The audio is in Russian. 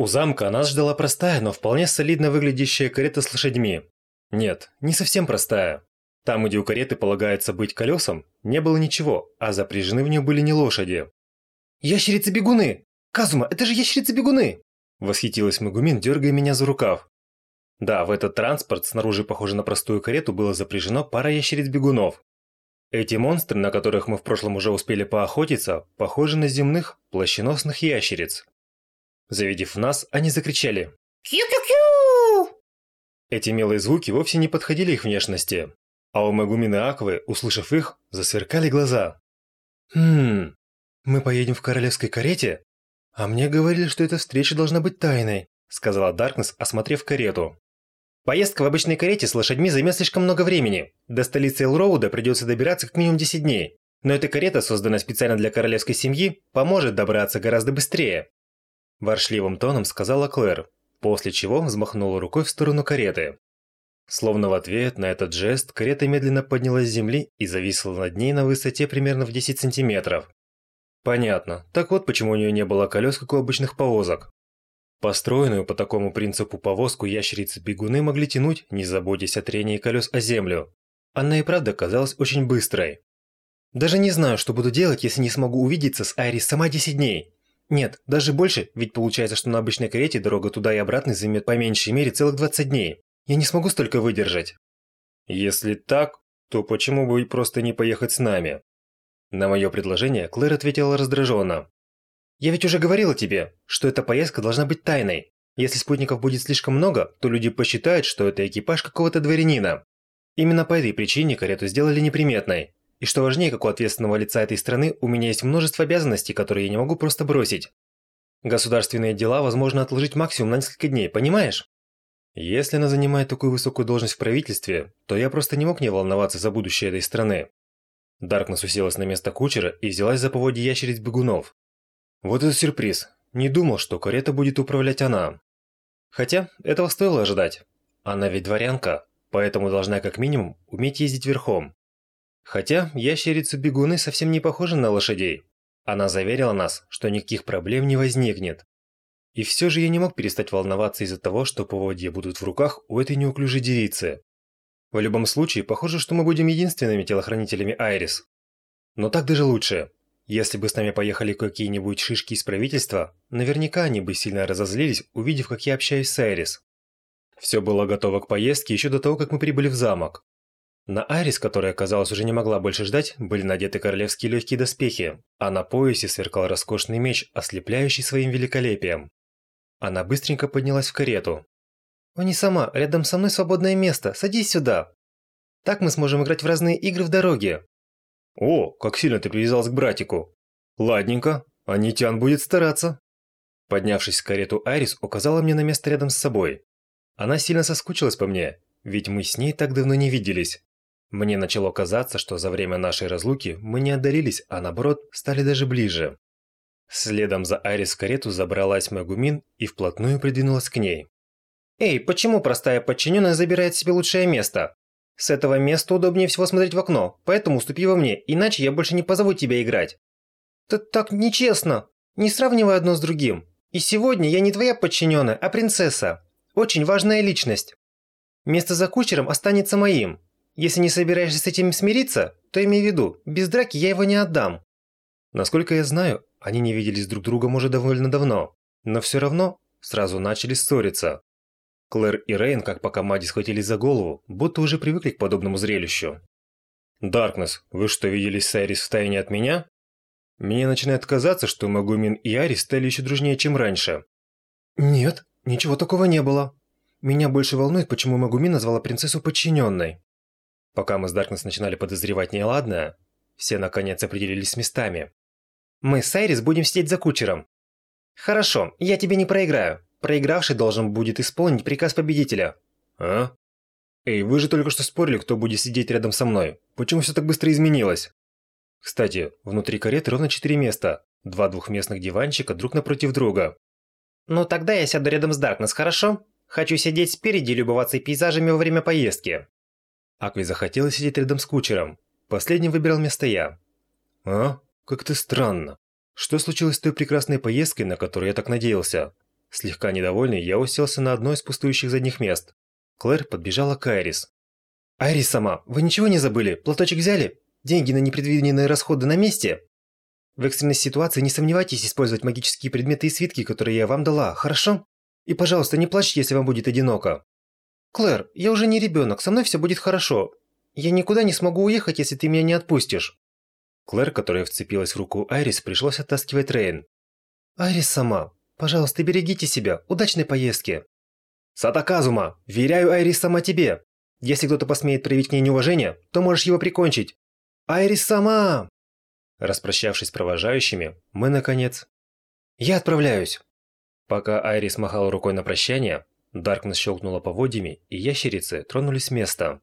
У замка нас ждала простая, но вполне солидно выглядящая карета с лошадьми. Нет, не совсем простая. Там, где у кареты полагается быть колесом, не было ничего, а запряжены в нее были не лошади. «Ящерицы-бегуны! Казума, это же ящерицы-бегуны!» Восхитилась Магумин, дергая меня за рукав. Да, в этот транспорт, снаружи похожий на простую карету, было запряжено пара ящериц-бегунов. Эти монстры, на которых мы в прошлом уже успели поохотиться, похожи на земных, плащеносных ящериц. Завидев нас, они закричали «Кью-кью-кью!». Эти милые звуки вовсе не подходили их внешности, а у Магумины Аквы, услышав их, засверкали глаза. «Хм, мы поедем в королевской карете? А мне говорили, что эта встреча должна быть тайной», сказала Даркнесс, осмотрев карету. Поездка в обычной карете с лошадьми займет слишком много времени. До столицы Элроуда придется добираться как минимум 10 дней. Но эта карета, созданная специально для королевской семьи, поможет добраться гораздо быстрее. Воршливым тоном сказала Клэр, после чего взмахнула рукой в сторону кареты. Словно в ответ на этот жест, карета медленно поднялась с земли и зависла над ней на высоте примерно в 10 сантиметров. Понятно. Так вот почему у нее не было колес, как у обычных повозок. Построенную по такому принципу повозку ящерицы-бегуны могли тянуть, не заботясь о трении колес о землю. Она и правда казалась очень быстрой. Даже не знаю, что буду делать, если не смогу увидеться с Айрис сама 10 дней. Нет, даже больше, ведь получается, что на обычной карете дорога туда и обратно займет по меньшей мере целых 20 дней. Я не смогу столько выдержать. Если так, то почему бы просто не поехать с нами? На мое предложение Клэр ответила раздраженно. Я ведь уже говорила тебе, что эта поездка должна быть тайной. Если спутников будет слишком много, то люди посчитают, что это экипаж какого-то дворянина. Именно по этой причине карету сделали неприметной. И что важнее, как у ответственного лица этой страны, у меня есть множество обязанностей, которые я не могу просто бросить. Государственные дела возможно отложить максимум на несколько дней, понимаешь? Если она занимает такую высокую должность в правительстве, то я просто не мог не волноваться за будущее этой страны. Даркнесс уселась на место кучера и взялась за поводья ящериц бегунов. Вот это сюрприз. Не думал, что карета будет управлять она. Хотя, этого стоило ожидать. Она ведь дворянка, поэтому должна как минимум уметь ездить верхом. Хотя, ящерицы-бегуны совсем не похожи на лошадей. Она заверила нас, что никаких проблем не возникнет. И все же я не мог перестать волноваться из-за того, что поводья будут в руках у этой неуклюжей девицы. В любом случае, похоже, что мы будем единственными телохранителями Айрис. Но так даже лучше. Если бы с нами поехали какие-нибудь шишки из правительства, наверняка они бы сильно разозлились, увидев, как я общаюсь с Айрис. Все было готово к поездке еще до того, как мы прибыли в замок. На Айрис, которая, казалось, уже не могла больше ждать, были надеты королевские легкие доспехи, а на поясе сверкал роскошный меч, ослепляющий своим великолепием. Она быстренько поднялась в карету. «О, не сама, рядом со мной свободное место, садись сюда. Так мы сможем играть в разные игры в дороге. «О, как сильно ты привязалась к братику!» «Ладненько, Анитян будет стараться!» Поднявшись в карету, Айрис указала мне на место рядом с собой. Она сильно соскучилась по мне, ведь мы с ней так давно не виделись. Мне начало казаться, что за время нашей разлуки мы не отдалились, а наоборот, стали даже ближе. Следом за Айрис в карету забралась Магумин и вплотную придвинулась к ней. «Эй, почему простая подчиненная забирает себе лучшее место? С этого места удобнее всего смотреть в окно, поэтому уступи во мне, иначе я больше не позову тебя играть. Т так нечестно. Не сравнивай одно с другим. И сегодня я не твоя подчиненная, а принцесса. Очень важная личность. Место за кучером останется моим. Если не собираешься с этим смириться, то имей в виду, без драки я его не отдам. Насколько я знаю, они не виделись друг другом уже довольно давно, но все равно сразу начали ссориться. Клэр и Рейн, как по команде, схватились за голову, будто уже привыкли к подобному зрелищу. «Даркнесс, вы что, виделись с Айрис в тайне от меня?» Мне начинает казаться, что Магумин и Арис стали еще дружнее, чем раньше. «Нет, ничего такого не было. Меня больше волнует, почему Магумин назвала принцессу подчиненной». Пока мы с Даркнесс начинали подозревать неладное, все наконец определились с местами. «Мы с Айрис будем сидеть за кучером». «Хорошо, я тебе не проиграю. Проигравший должен будет исполнить приказ победителя. А? Эй, вы же только что спорили, кто будет сидеть рядом со мной. Почему все так быстро изменилось? Кстати, внутри кареты ровно четыре места. Два двухместных диванчика друг напротив друга. Ну тогда я сяду рядом с Даркнесс, хорошо? Хочу сидеть спереди и любоваться пейзажами во время поездки. Акви захотела сидеть рядом с кучером. Последним выбирал место я. А? Как-то странно. Что случилось с той прекрасной поездкой, на которую я так надеялся? Слегка недовольный, я уселся на одно из пустующих задних мест. Клэр подбежала к Айрис. «Айрис сама, вы ничего не забыли? Платочек взяли? Деньги на непредвиденные расходы на месте?» В экстренной ситуации не сомневайтесь использовать магические предметы и свитки, которые я вам дала, хорошо? И, пожалуйста, не плачьте, если вам будет одиноко. Клэр, я уже не ребенок, со мной все будет хорошо. Я никуда не смогу уехать, если ты меня не отпустишь. Клэр, которая вцепилась в руку Айрис, пришлось оттаскивать Рейн. Айрис сама, пожалуйста, берегите себя. Удачной поездки. Сатаказума, веряю Айрис сама тебе. Если кто-то посмеет проявить к ней неуважение, то можешь его прикончить. Айрис сама! Распрощавшись с провожающими, мы, наконец... Я отправляюсь. Пока Айрис махала рукой на прощание, Даркнесс щелкнула поводьями, и ящерицы тронулись с места.